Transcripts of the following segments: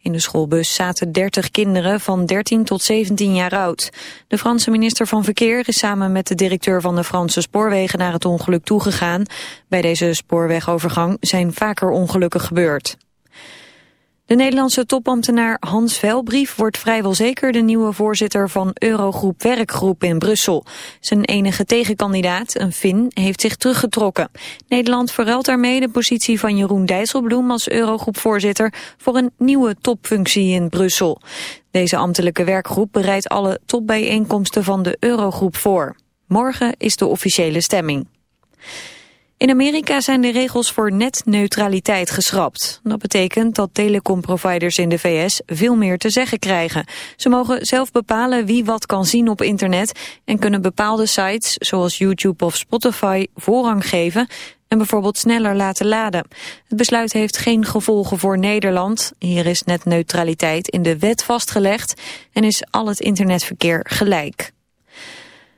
In de schoolbus zaten 30 kinderen van 13 tot 17 jaar oud. De Franse minister van Verkeer is samen met de directeur van de Franse spoorwegen naar het ongeluk toegegaan. Bij deze spoorwegovergang zijn vaker ongelukken gebeurd. De Nederlandse topambtenaar Hans Velbrief wordt vrijwel zeker de nieuwe voorzitter van Eurogroep Werkgroep in Brussel. Zijn enige tegenkandidaat, een Fin, heeft zich teruggetrokken. Nederland verruilt daarmee de positie van Jeroen Dijsselbloem als Eurogroep-voorzitter voor een nieuwe topfunctie in Brussel. Deze ambtelijke werkgroep bereidt alle topbijeenkomsten van de Eurogroep voor. Morgen is de officiële stemming. In Amerika zijn de regels voor netneutraliteit geschrapt. Dat betekent dat telecomproviders in de VS veel meer te zeggen krijgen. Ze mogen zelf bepalen wie wat kan zien op internet... en kunnen bepaalde sites, zoals YouTube of Spotify, voorrang geven... en bijvoorbeeld sneller laten laden. Het besluit heeft geen gevolgen voor Nederland. Hier is netneutraliteit in de wet vastgelegd... en is al het internetverkeer gelijk.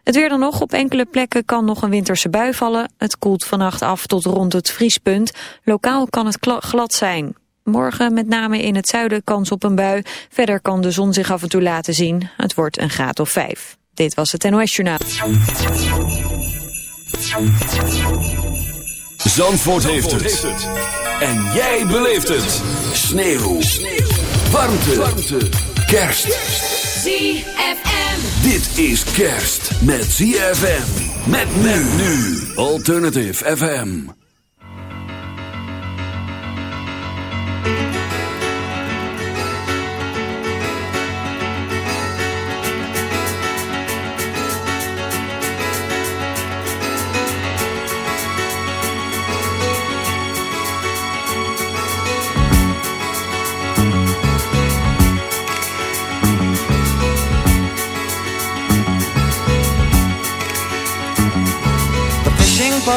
Het weer dan nog. Op enkele plekken kan nog een winterse bui vallen. Het koelt vannacht af tot rond het vriespunt. Lokaal kan het glad zijn. Morgen met name in het zuiden kans op een bui. Verder kan de zon zich af en toe laten zien. Het wordt een graad of vijf. Dit was het NOS Journaal. Zandvoort, heeft, het. En jij beleeft het. Sneeuw. Sneeuw. Warmte. Warmte. Kerst. ZFM. Dit is kerst met ZFM. Met men nu. Alternative FM.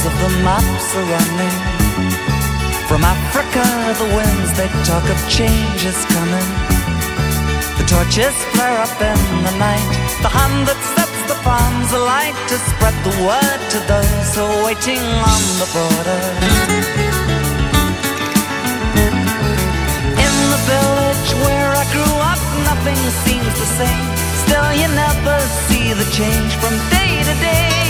colors of the maps are running. From Africa, the winds they talk of change is coming. The torches flare up in the night. The hand that sets the farms alight to spread the word to those who are waiting on the border. In the village where I grew up, nothing seems the same. Still, you never see the change from day to day.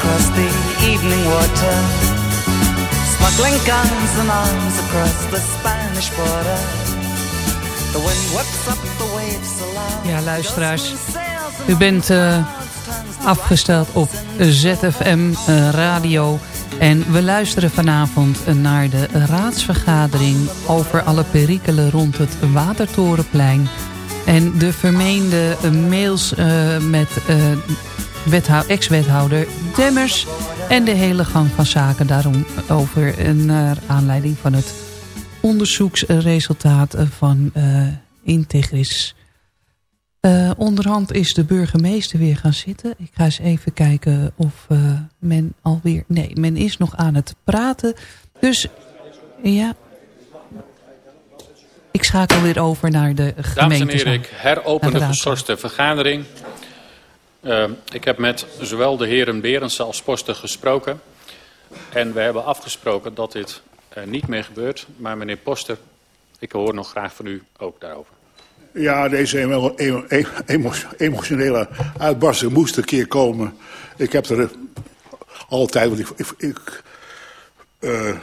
across the evening water, smuggling guns and arms across the Spanish border. The wind whips up the waves aloud. Ja, luisteraars. U bent uh, afgesteld op ZFM uh, Radio. En we luisteren vanavond naar de raadsvergadering over alle perikelen rond het Watertorenplein. En de vermeende mails uh, met ex-wethouder Demmers... en de hele gang van zaken daarom over... naar aanleiding van het onderzoeksresultaat van uh, Integris. Uh, onderhand is de burgemeester weer gaan zitten. Ik ga eens even kijken of uh, men alweer... Nee, men is nog aan het praten. Dus ja... Ik schakel weer over naar de gemeente. Dames en heren, ik heropen de geschorste vergadering. Uh, ik heb met zowel de heren Berendsen als Poster gesproken. En we hebben afgesproken dat dit niet meer gebeurt. Maar meneer Poster, ik hoor nog graag van u ook daarover. Ja, deze emotionele uitbarsting moest een keer komen. Ik heb er altijd, want ik, ik, ik uh,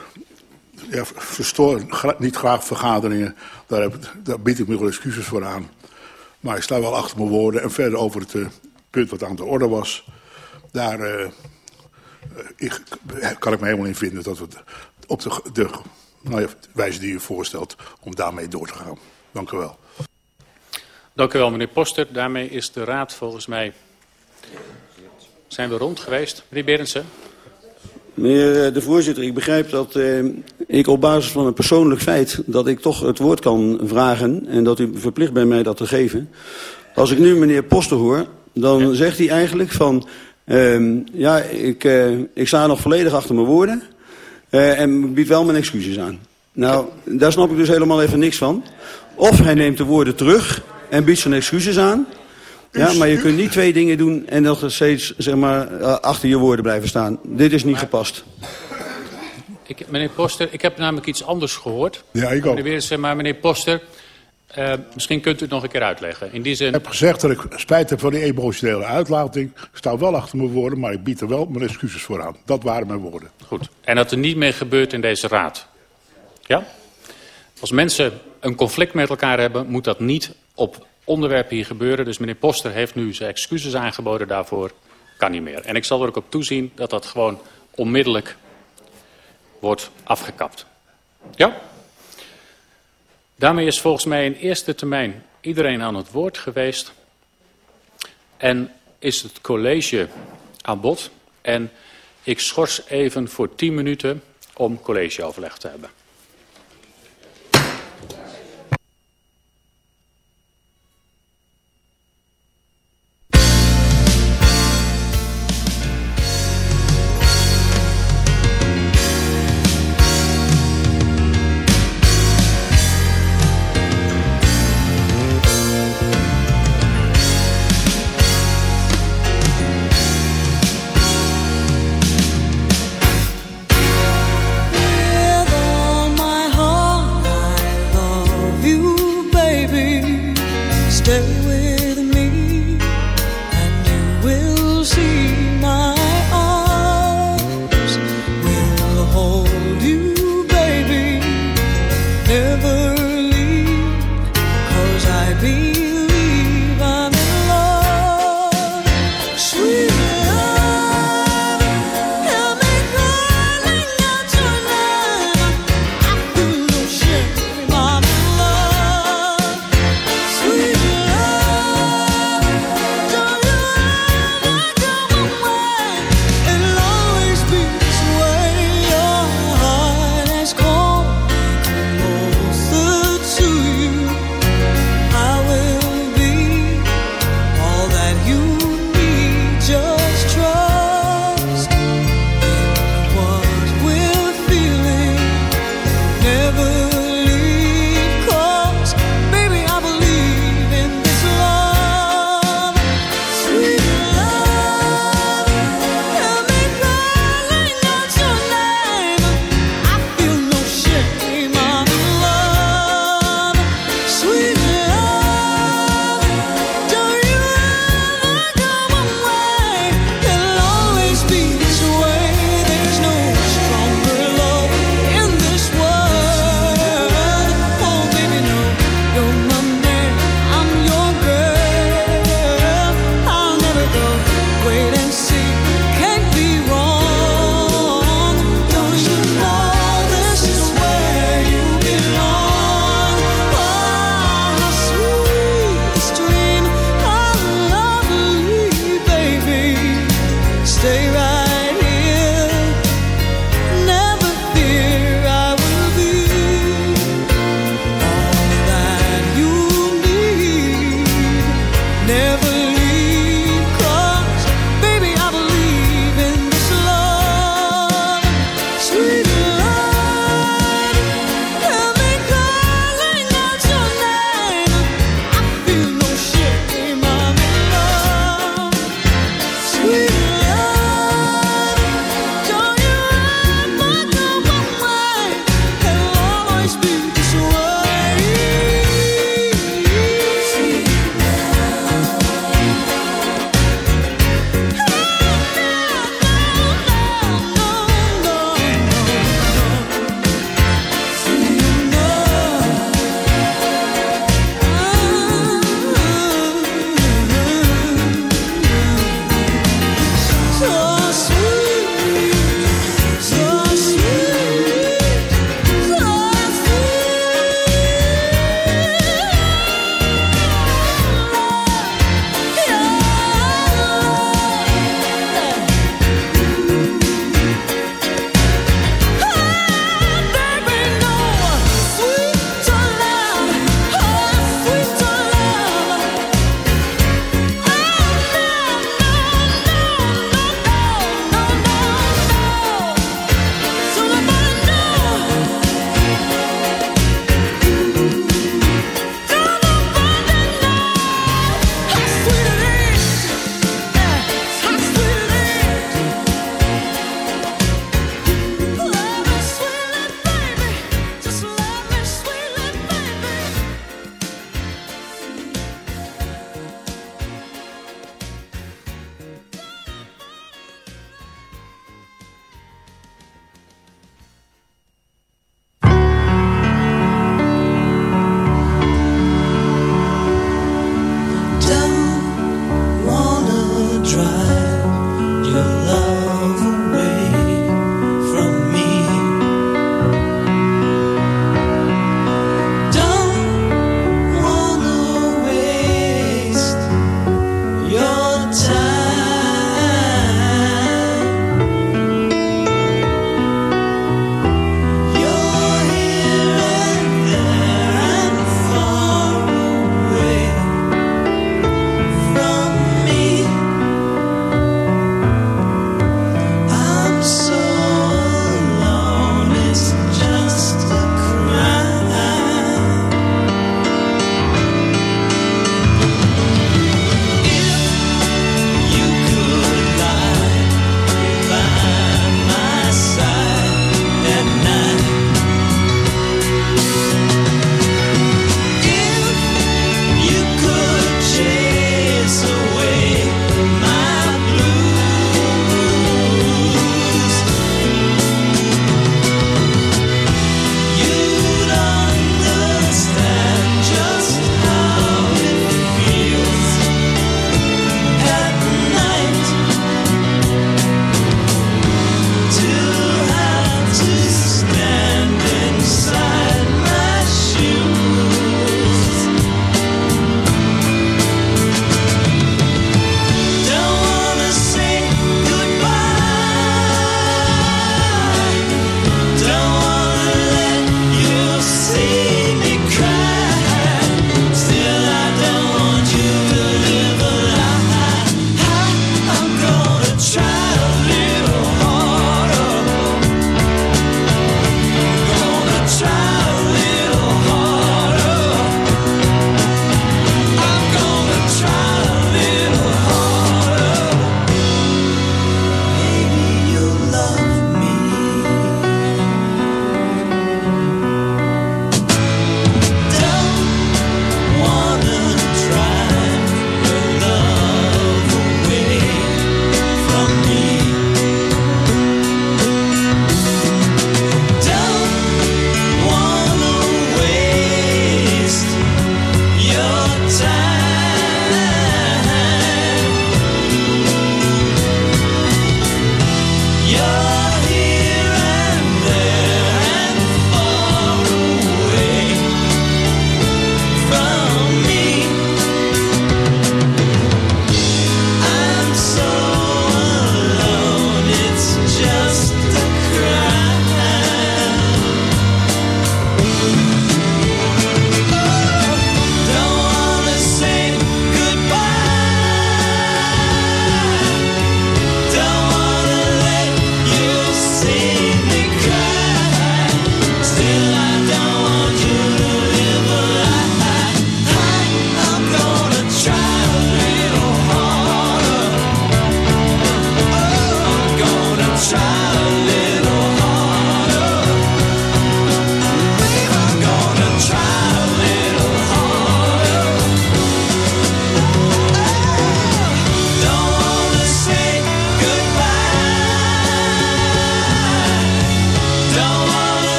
verstoor niet graag vergaderingen. Daar, heb, daar bied ik me wel excuses voor aan. Maar ik sta wel achter mijn woorden. En verder over het uh, punt wat aan de orde was. Daar uh, ik, kan ik me helemaal in vinden dat we op de, de nou ja, wijze die u voorstelt om daarmee door te gaan. Dank u wel. Dank u wel, meneer Poster. Daarmee is de raad volgens mij... Zijn we rond geweest? Meneer Berendsen? Meneer eh, de voorzitter, ik begrijp dat eh, ik op basis van een persoonlijk feit... dat ik toch het woord kan vragen en dat u verplicht bent mij dat te geven. Als ik nu meneer Poster hoor, dan ja. zegt hij eigenlijk van... Uh, ja, ik, uh, ik sta nog volledig achter mijn woorden uh, en bied wel mijn excuses aan. Nou, daar snap ik dus helemaal even niks van. Of hij neemt de woorden terug en biedt zijn excuses aan. Ja, maar je kunt niet twee dingen doen en nog steeds zeg maar, eh, achter je woorden blijven staan. Dit is niet maar, gepast. Ik, meneer Poster, ik heb namelijk iets anders gehoord. Ja, ik ook. Meneer, maar meneer Poster, uh, misschien kunt u het nog een keer uitleggen. In die zin... Ik heb gezegd dat ik spijt heb van die emotionele uitlating. Ik sta wel achter mijn woorden, maar ik bied er wel mijn excuses voor aan. Dat waren mijn woorden. Goed. En dat er niet meer gebeurt in deze raad. Ja? Als mensen een conflict met elkaar hebben, moet dat niet op onderwerpen hier gebeuren. Dus meneer Poster heeft nu zijn excuses aangeboden daarvoor. Kan niet meer. En ik zal er ook op toezien dat dat gewoon onmiddellijk wordt afgekapt. Ja? Daarmee is volgens mij in eerste termijn iedereen aan het woord geweest. En is het college aan bod. En ik schors even voor 10 minuten om collegeoverleg te hebben.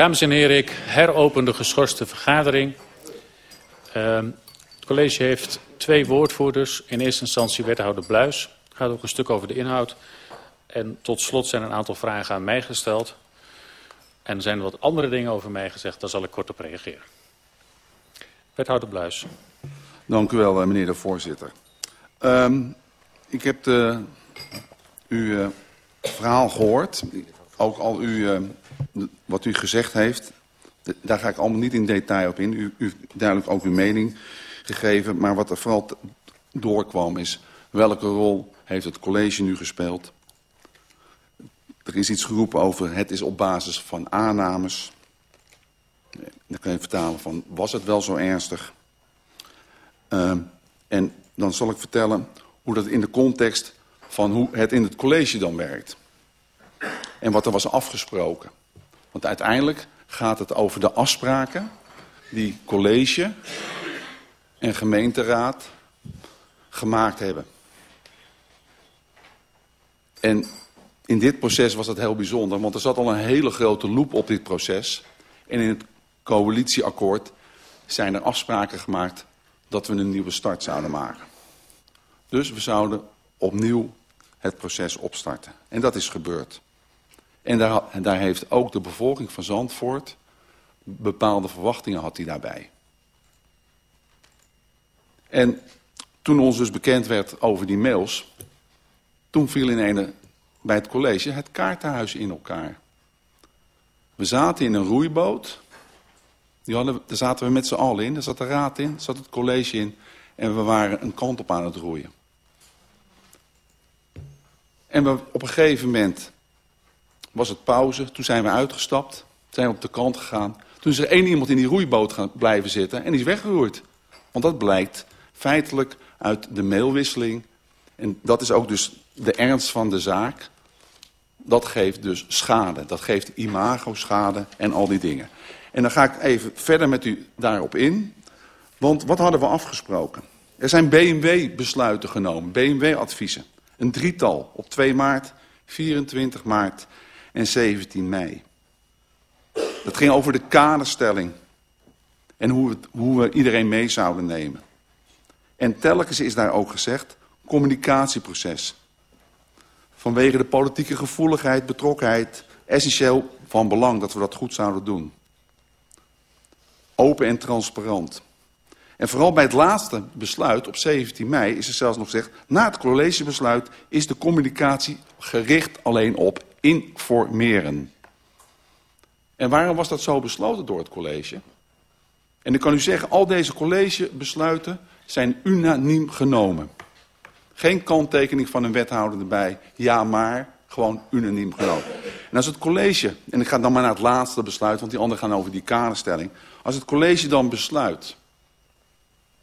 Dames en heren, ik heropen de geschorste vergadering. Uh, het college heeft twee woordvoerders. In eerste instantie wethouder Bluis. Gaat ook een stuk over de inhoud. En tot slot zijn een aantal vragen aan mij gesteld. En er zijn wat andere dingen over mij gezegd. Daar zal ik kort op reageren. Wethouder Bluis. Dank u wel, eh, meneer de voorzitter. Um, ik heb uw uh, verhaal gehoord. Ook al u, uh, wat u gezegd heeft. Daar ga ik allemaal niet in detail op in. U, u duidelijk ook uw mening gegeven. Maar wat er vooral doorkwam is... welke rol heeft het college nu gespeeld? Er is iets geroepen over het is op basis van aannames. Dan kan je vertalen van was het wel zo ernstig? Uh, en dan zal ik vertellen hoe dat in de context van hoe het in het college dan werkt. En wat er was afgesproken. Want uiteindelijk gaat het over de afspraken die college en gemeenteraad gemaakt hebben. En in dit proces was dat heel bijzonder, want er zat al een hele grote loop op dit proces. En in het coalitieakkoord zijn er afspraken gemaakt dat we een nieuwe start zouden maken. Dus we zouden opnieuw het proces opstarten. En dat is gebeurd. En daar, en daar heeft ook de bevolking van Zandvoort bepaalde verwachtingen had hij daarbij. En toen ons dus bekend werd over die mails, toen viel in ene bij het college het kaartenhuis in elkaar. We zaten in een roeiboot. Die hadden, daar zaten we met z'n allen in. Daar zat de raad in, zat het college in. En we waren een kant op aan het roeien. En we, op een gegeven moment was het pauze. Toen zijn we uitgestapt. Zijn op de kant gegaan. Toen is er één iemand in die roeiboot gaan blijven zitten. En die is weggeroerd. Want dat blijkt feitelijk uit de mailwisseling. En dat is ook dus de ernst van de zaak. Dat geeft dus schade. Dat geeft imago-schade en al die dingen. En dan ga ik even verder met u daarop in. Want wat hadden we afgesproken? Er zijn BMW-besluiten genomen, BMW-adviezen. Een drietal op 2 maart, 24 maart en 17 mei. Dat ging over de kaderstelling. En hoe we, hoe we iedereen mee zouden nemen. En telkens is daar ook gezegd, communicatieproces. Vanwege de politieke gevoeligheid, betrokkenheid, essentieel van belang dat we dat goed zouden doen. Open en transparant. En vooral bij het laatste besluit op 17 mei is er zelfs nog gezegd... na het collegebesluit is de communicatie gericht alleen op informeren. En waarom was dat zo besloten door het college? En ik kan u zeggen, al deze collegebesluiten zijn unaniem genomen. Geen kanttekening van een wethouder erbij. Ja, maar. Gewoon unaniem genomen. En als het college, en ik ga dan maar naar het laatste besluit, want die anderen gaan over die kaderstelling. Als het college dan besluit,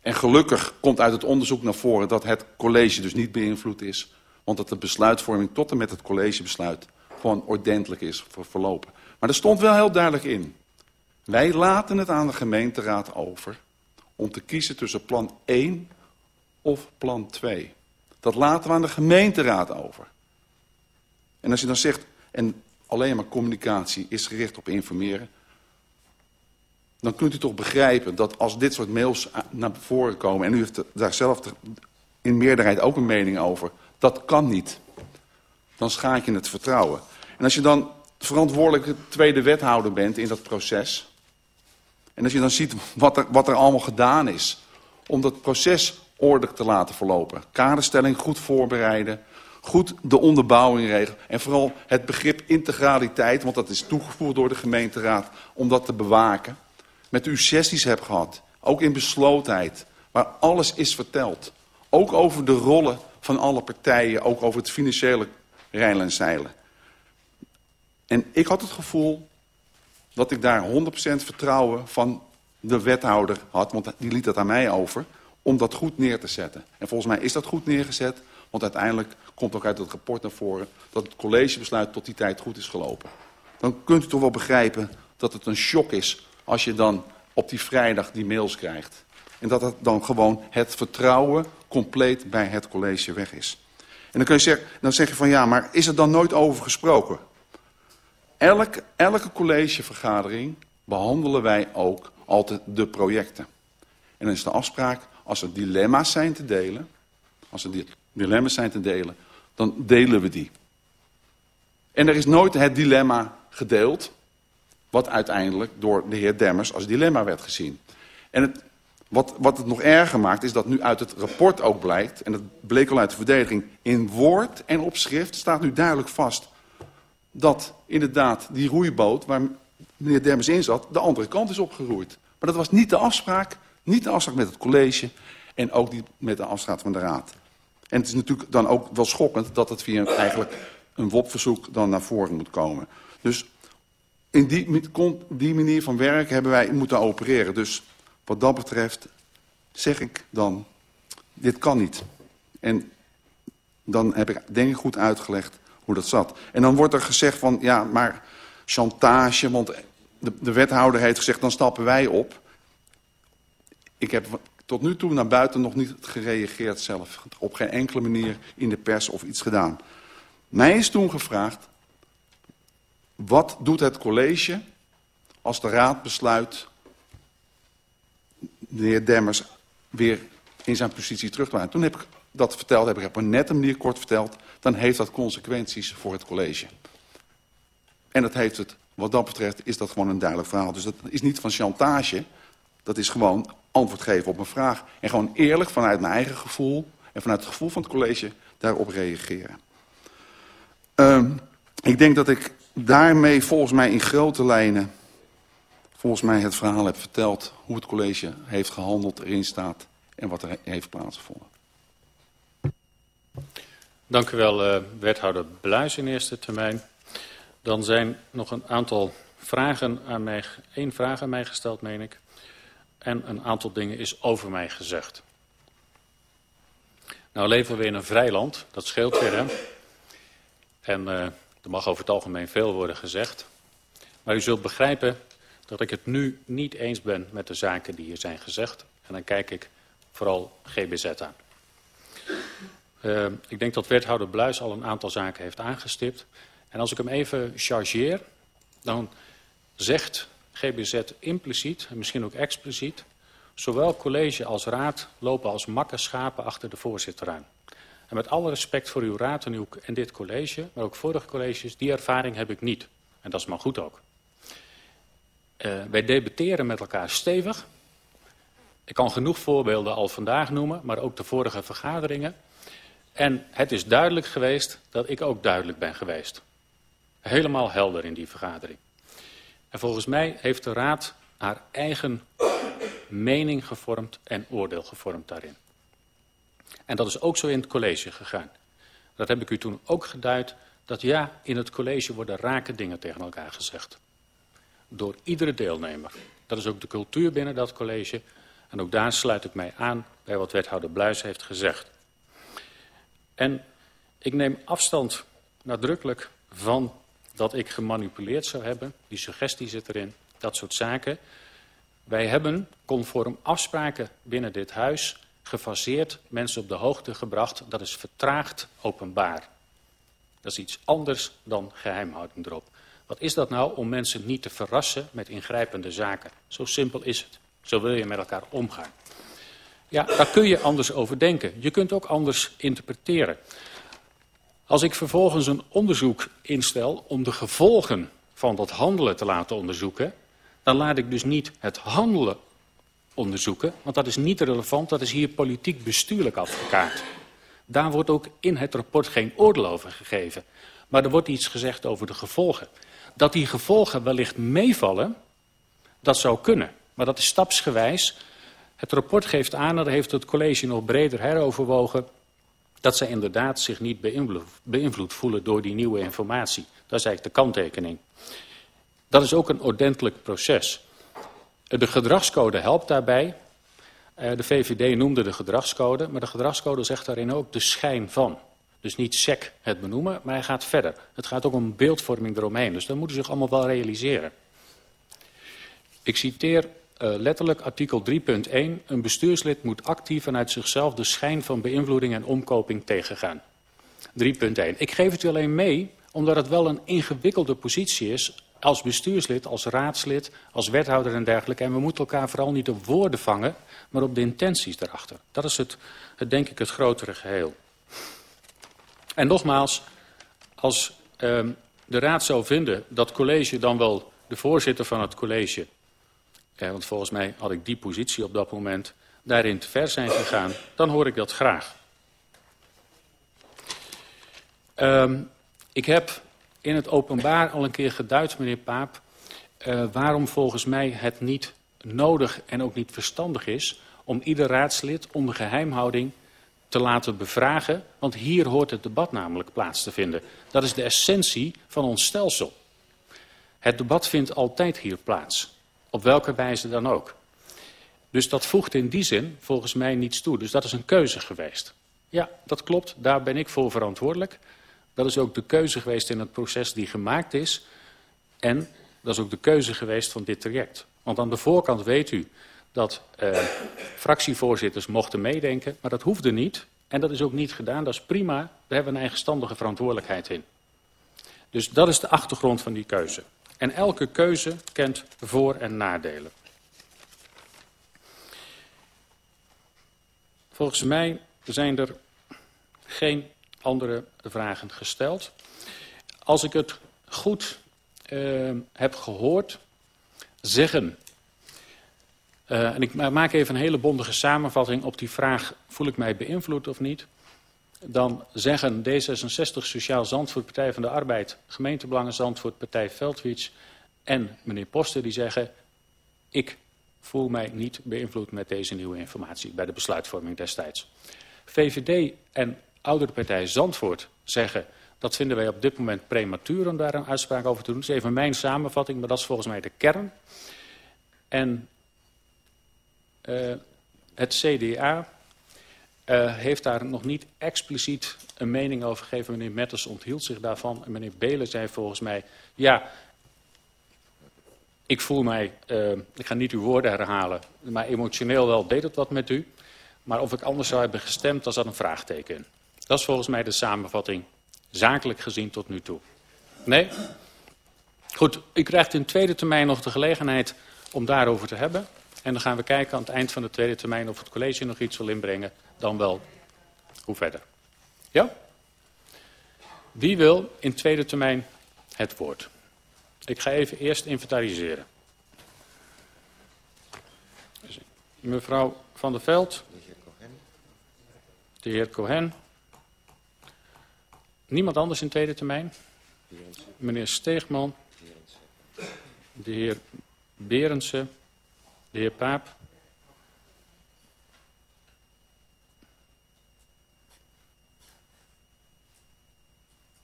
en gelukkig komt uit het onderzoek naar voren dat het college dus niet beïnvloed is, want dat de besluitvorming tot en met het collegebesluit gewoon ordentelijk is verlopen. Maar er stond wel heel duidelijk in. Wij laten het aan de gemeenteraad over om te kiezen tussen plan 1 of plan 2. Dat laten we aan de gemeenteraad over. En als je dan zegt, en alleen maar communicatie is gericht op informeren... dan kunt u toch begrijpen dat als dit soort mails naar voren komen... en u heeft daar zelf in meerderheid ook een mening over... dat kan niet. Dan schaak je het vertrouwen. En als je dan verantwoordelijke tweede wethouder bent in dat proces... en als je dan ziet wat er, wat er allemaal gedaan is... om dat proces ordelijk te laten verlopen. Kaderstelling goed voorbereiden, goed de onderbouwing regelen. En vooral het begrip integraliteit, want dat is toegevoegd door de gemeenteraad, om dat te bewaken. Met u sessies heb gehad, ook in beslotenheid, waar alles is verteld. Ook over de rollen van alle partijen, ook over het financiële rijlen en zeilen. En ik had het gevoel dat ik daar 100% vertrouwen van de wethouder had, want die liet dat aan mij over om dat goed neer te zetten. En volgens mij is dat goed neergezet, want uiteindelijk komt ook uit het rapport naar voren dat het collegebesluit tot die tijd goed is gelopen. Dan kunt u toch wel begrijpen dat het een shock is als je dan op die vrijdag die mails krijgt. En dat het dan gewoon het vertrouwen compleet bij het college weg is. En dan, kun je zeggen, dan zeg je van ja, maar is er dan nooit over gesproken? elke, elke collegevergadering behandelen wij ook altijd de projecten. En dan is de afspraak, als er dilemma's zijn te delen, als er dilemma's zijn te delen, dan delen we die. En er is nooit het dilemma gedeeld, wat uiteindelijk door de heer Demmers als dilemma werd gezien. En het, wat, wat het nog erger maakt, is dat nu uit het rapport ook blijkt, en dat bleek al uit de verdediging, in woord en op schrift staat nu duidelijk vast dat inderdaad die roeiboot waar meneer Demmers in zat, de andere kant is opgeroeid. Maar dat was niet de afspraak, niet de afspraak met het college en ook niet met de afspraak van de raad. En het is natuurlijk dan ook wel schokkend dat het via eigenlijk een WOP-verzoek dan naar voren moet komen. Dus in die, die manier van werken hebben wij moeten opereren. Dus wat dat betreft zeg ik dan, dit kan niet. En dan heb ik denk ik goed uitgelegd hoe dat zat. En dan wordt er gezegd van, ja, maar chantage, want de, de wethouder heeft gezegd, dan stappen wij op. Ik heb tot nu toe naar buiten nog niet gereageerd zelf. Op geen enkele manier in de pers of iets gedaan. Mij is toen gevraagd, wat doet het college als de raad besluit de heer Demmers weer in zijn positie terug? Toen heb ik dat verteld, heb ik op een nette manier kort verteld, dan heeft dat consequenties voor het college. En dat heeft het, wat dat betreft, is dat gewoon een duidelijk verhaal. Dus dat is niet van chantage, dat is gewoon antwoord geven op een vraag. En gewoon eerlijk vanuit mijn eigen gevoel en vanuit het gevoel van het college daarop reageren. Um, ik denk dat ik daarmee volgens mij in grote lijnen volgens mij het verhaal heb verteld hoe het college heeft gehandeld, erin staat en wat er heeft plaatsgevonden. Dank u wel, uh, wethouder Bluis in eerste termijn. Dan zijn nog een aantal vragen aan mij, één vraag aan mij gesteld, meen ik. En een aantal dingen is over mij gezegd. Nou leven we in een vrij land, dat scheelt weer. En uh, er mag over het algemeen veel worden gezegd. Maar u zult begrijpen dat ik het nu niet eens ben met de zaken die hier zijn gezegd. En dan kijk ik vooral GBZ aan. Uh, ik denk dat wethouder Bluis al een aantal zaken heeft aangestipt. En als ik hem even chargeer, dan zegt GBZ impliciet, en misschien ook expliciet... zowel college als raad lopen als makke schapen achter de voorzitter aan. En met alle respect voor uw raad en, uw, en dit college, maar ook vorige colleges, die ervaring heb ik niet. En dat is maar goed ook. Uh, wij debatteren met elkaar stevig. Ik kan genoeg voorbeelden al vandaag noemen, maar ook de vorige vergaderingen. En het is duidelijk geweest dat ik ook duidelijk ben geweest. Helemaal helder in die vergadering. En volgens mij heeft de Raad haar eigen mening gevormd en oordeel gevormd daarin. En dat is ook zo in het college gegaan. Dat heb ik u toen ook geduid, dat ja, in het college worden rake dingen tegen elkaar gezegd. Door iedere deelnemer. Dat is ook de cultuur binnen dat college. En ook daar sluit ik mij aan bij wat wethouder Bluis heeft gezegd. En ik neem afstand nadrukkelijk van dat ik gemanipuleerd zou hebben. Die suggestie zit erin, dat soort zaken. Wij hebben conform afspraken binnen dit huis gefaseerd mensen op de hoogte gebracht. Dat is vertraagd openbaar. Dat is iets anders dan geheimhouding erop. Wat is dat nou om mensen niet te verrassen met ingrijpende zaken? Zo simpel is het. Zo wil je met elkaar omgaan. Ja, daar kun je anders over denken. Je kunt ook anders interpreteren. Als ik vervolgens een onderzoek instel om de gevolgen van dat handelen te laten onderzoeken, dan laat ik dus niet het handelen onderzoeken, want dat is niet relevant, dat is hier politiek bestuurlijk afgekaart. Daar wordt ook in het rapport geen oordeel over gegeven. Maar er wordt iets gezegd over de gevolgen. Dat die gevolgen wellicht meevallen, dat zou kunnen. Maar dat is stapsgewijs. Het rapport geeft aan, daar heeft het college nog breder heroverwogen... dat ze inderdaad zich niet beïnvloed, beïnvloed voelen door die nieuwe informatie. Dat is eigenlijk de kanttekening. Dat is ook een ordentelijk proces. De gedragscode helpt daarbij. Eh, de VVD noemde de gedragscode, maar de gedragscode zegt daarin ook de schijn van. Dus niet sec het benoemen, maar hij gaat verder. Het gaat ook om beeldvorming eromheen, dus dat moeten ze zich allemaal wel realiseren. Ik citeer uh, letterlijk artikel 3.1. Een bestuurslid moet actief vanuit zichzelf de schijn van beïnvloeding en omkoping tegengaan. 3.1. Ik geef het u alleen mee Omdat het wel een ingewikkelde positie is als bestuurslid, als raadslid, als wethouder en dergelijke. En we moeten elkaar vooral niet op woorden vangen, maar op de intenties daarachter. Dat is het, het denk ik het grotere geheel. En nogmaals, als uh, de raad zou vinden dat college dan wel de voorzitter van het college, eh, want volgens mij had ik die positie op dat moment, daarin te ver zijn gegaan, dan hoor ik dat graag. Um, ik heb in het openbaar al een keer geduid, meneer Paap, uh, waarom volgens mij het niet nodig en ook niet verstandig is om ieder raadslid onder geheimhouding te laten bevragen, want hier hoort het debat namelijk plaats te vinden. Dat is de essentie van ons stelsel. Het debat vindt altijd hier plaats, op welke wijze dan ook. Dus dat voegt in die zin volgens mij niets toe. Dus dat is een keuze geweest. Ja, dat klopt, daar ben ik voor verantwoordelijk. Dat is ook de keuze geweest in het proces die gemaakt is. En dat is ook de keuze geweest van dit traject. Want aan de voorkant weet u dat uh, fractievoorzitters mochten meedenken, maar dat hoefde niet. En dat is ook niet gedaan, dat is prima. Daar hebben we een eigenstandige verantwoordelijkheid in. Dus dat is de achtergrond van die keuze. En elke keuze kent voor- en nadelen. Volgens mij zijn er geen andere vragen gesteld. Als ik het goed uh, heb gehoord, zeggen uh, en ik maak even een hele bondige samenvatting op die vraag... voel ik mij beïnvloed of niet? Dan zeggen D66, Sociaal Zandvoort, Partij van de Arbeid... Gemeentebelangen Zandvoort, Partij Veldwits en meneer Poster... die zeggen, ik voel mij niet beïnvloed met deze nieuwe informatie... bij de besluitvorming destijds. VVD en Oudere Partij Zandvoort zeggen... dat vinden wij op dit moment prematuur om daar een uitspraak over te doen. Dat is even mijn samenvatting, maar dat is volgens mij de kern... En uh, het CDA uh, heeft daar nog niet expliciet een mening over gegeven. Meneer Metters onthield zich daarvan. En meneer Belen zei volgens mij... ja, ik voel mij... Uh, ik ga niet uw woorden herhalen... maar emotioneel wel deed het wat met u. Maar of ik anders zou hebben gestemd, daar zat een vraagteken. Dat is volgens mij de samenvatting, zakelijk gezien tot nu toe. Nee? Goed, u krijgt in tweede termijn nog de gelegenheid om daarover te hebben. En dan gaan we kijken aan het eind van de tweede termijn of het college nog iets wil inbrengen. Dan wel hoe verder. Ja? Wie wil in tweede termijn het woord? Ik ga even eerst inventariseren. Mevrouw Van der Veld. De heer Cohen. Niemand anders in tweede termijn? Meneer Steegman. De heer Berendsen. De heer Paap.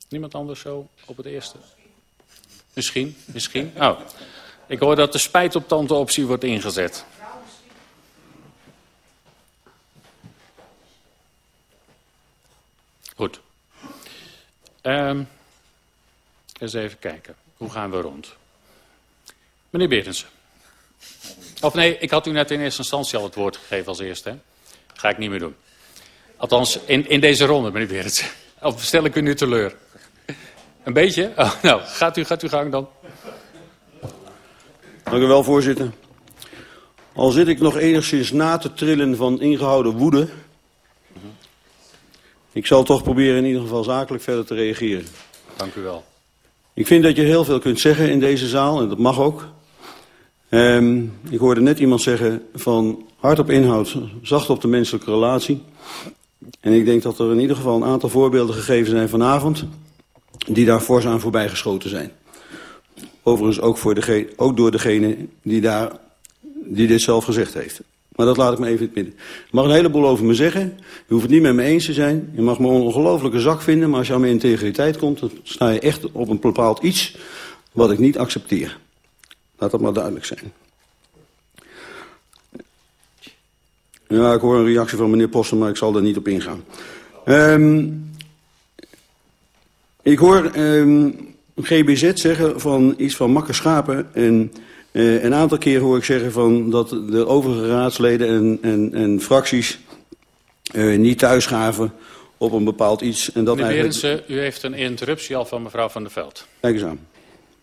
Niemand anders zo op het eerste? Misschien, misschien. Oh, ik hoor dat de spijtoptante optie wordt ingezet. Goed. Um, eens even kijken. Hoe gaan we rond? Meneer Berensen. Of nee, ik had u net in eerste instantie al het woord gegeven als eerste. Hè? Ga ik niet meer doen. Althans, in, in deze ronde, meneer Berends. Of stel ik u nu teleur? Een beetje? Oh, nou, gaat u, gaat u gang dan. Dank u wel, voorzitter. Al zit ik nog enigszins na te trillen van ingehouden woede... Ik zal toch proberen in ieder geval zakelijk verder te reageren. Dank u wel. Ik vind dat je heel veel kunt zeggen in deze zaal, en dat mag ook. Um, ik hoorde net iemand zeggen van hard op inhoud, zacht op de menselijke relatie. En ik denk dat er in ieder geval een aantal voorbeelden gegeven zijn vanavond... die daar fors aan voorbij geschoten zijn. Overigens ook, voor ook door degene die, daar, die dit zelf gezegd heeft. Maar dat laat ik me even in het midden. Je mag een heleboel over me zeggen. Je hoeft het niet met me eens te zijn. Je mag me een ongelofelijke zak vinden. Maar als je aan mijn integriteit komt, dan sta je echt op een bepaald iets wat ik niet accepteer. Laat dat maar duidelijk zijn. Ja, ik hoor een reactie van meneer Posten, maar ik zal daar niet op ingaan. Um, ik hoor um, GBZ zeggen van iets van makke schapen. En uh, een aantal keer hoor ik zeggen van dat de overige raadsleden en, en, en fracties uh, niet thuis gaven op een bepaald iets. En dat Meneer eigenlijk... Berendsen, u heeft een interruptie al van mevrouw Van der Veld. Kijk eens aan.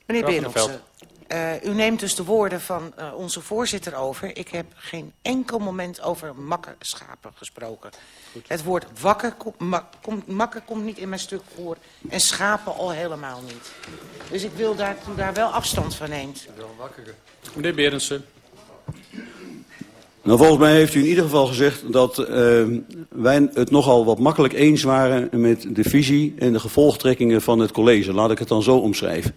Meneer Mevrouw Van der Berendsen, uh, u neemt dus de woorden van uh, onze voorzitter over. Ik heb geen enkel moment over makkerschapen gesproken. Goed. Het woord wakker, kom, ma, kom, makker komt niet in mijn stuk voor en schapen al helemaal niet. Dus ik wil dat u daar wel afstand van neemt. Meneer Berendsen. Nou, volgens mij heeft u in ieder geval gezegd dat uh, wij het nogal wat makkelijk eens waren met de visie en de gevolgtrekkingen van het college. Laat ik het dan zo omschrijven.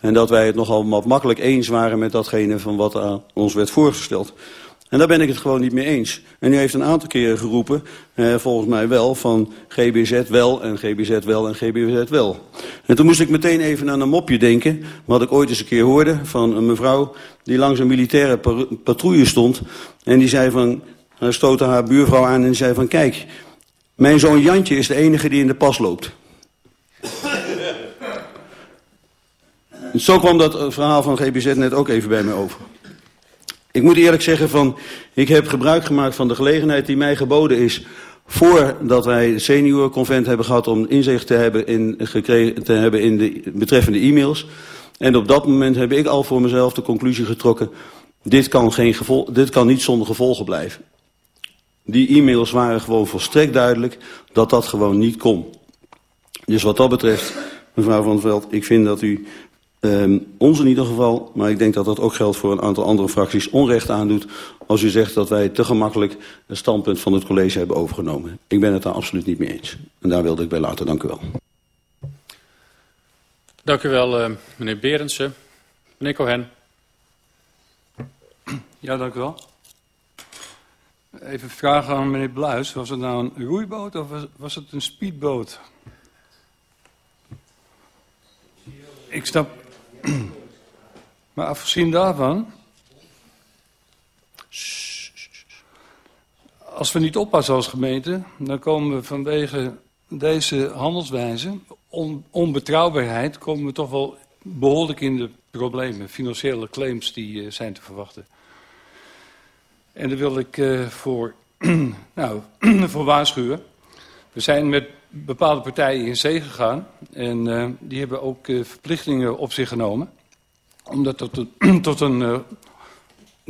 En dat wij het nogal wat makkelijk eens waren met datgene van wat aan ons werd voorgesteld. En daar ben ik het gewoon niet mee eens. En u heeft een aantal keren geroepen, eh, volgens mij wel, van GBZ wel en GBZ wel en GBZ wel. En toen moest ik meteen even aan een mopje denken, wat ik ooit eens een keer hoorde van een mevrouw die langs een militaire patrouille stond. En die zei van, hij stootte haar buurvrouw aan en zei van, kijk, mijn zoon Jantje is de enige die in de pas loopt. Zo kwam dat verhaal van GBZ net ook even bij mij over. Ik moet eerlijk zeggen van, ik heb gebruik gemaakt van de gelegenheid die mij geboden is voordat wij seniorenconvent hebben gehad om inzicht te hebben in, gekregen, te hebben in de betreffende e-mails. En op dat moment heb ik al voor mezelf de conclusie getrokken, dit kan, geen gevol, dit kan niet zonder gevolgen blijven. Die e-mails waren gewoon volstrekt duidelijk dat dat gewoon niet kon. Dus wat dat betreft, mevrouw Van Veld, ik vind dat u Um, ons in ieder geval, maar ik denk dat dat ook geldt voor een aantal andere fracties, onrecht aandoet als u zegt dat wij te gemakkelijk het standpunt van het college hebben overgenomen. Ik ben het daar absoluut niet mee eens. En daar wilde ik bij laten. Dank u wel. Dank u wel, uh, meneer Berendsen. Meneer Cohen. Ja, dank u wel. Even vragen aan meneer Bluis. Was het nou een roeiboot of was, was het een speedboot? Ik snap, maar afgezien daarvan, als we niet oppassen als gemeente, dan komen we vanwege deze handelswijze, on, onbetrouwbaarheid, komen we toch wel behoorlijk in de problemen, financiële claims die uh, zijn te verwachten. En daar wil ik uh, voor, nou, voor waarschuwen. We zijn met bepaalde partijen in zee gegaan. En uh, die hebben ook uh, verplichtingen op zich genomen. Om dat tot een, tot een uh,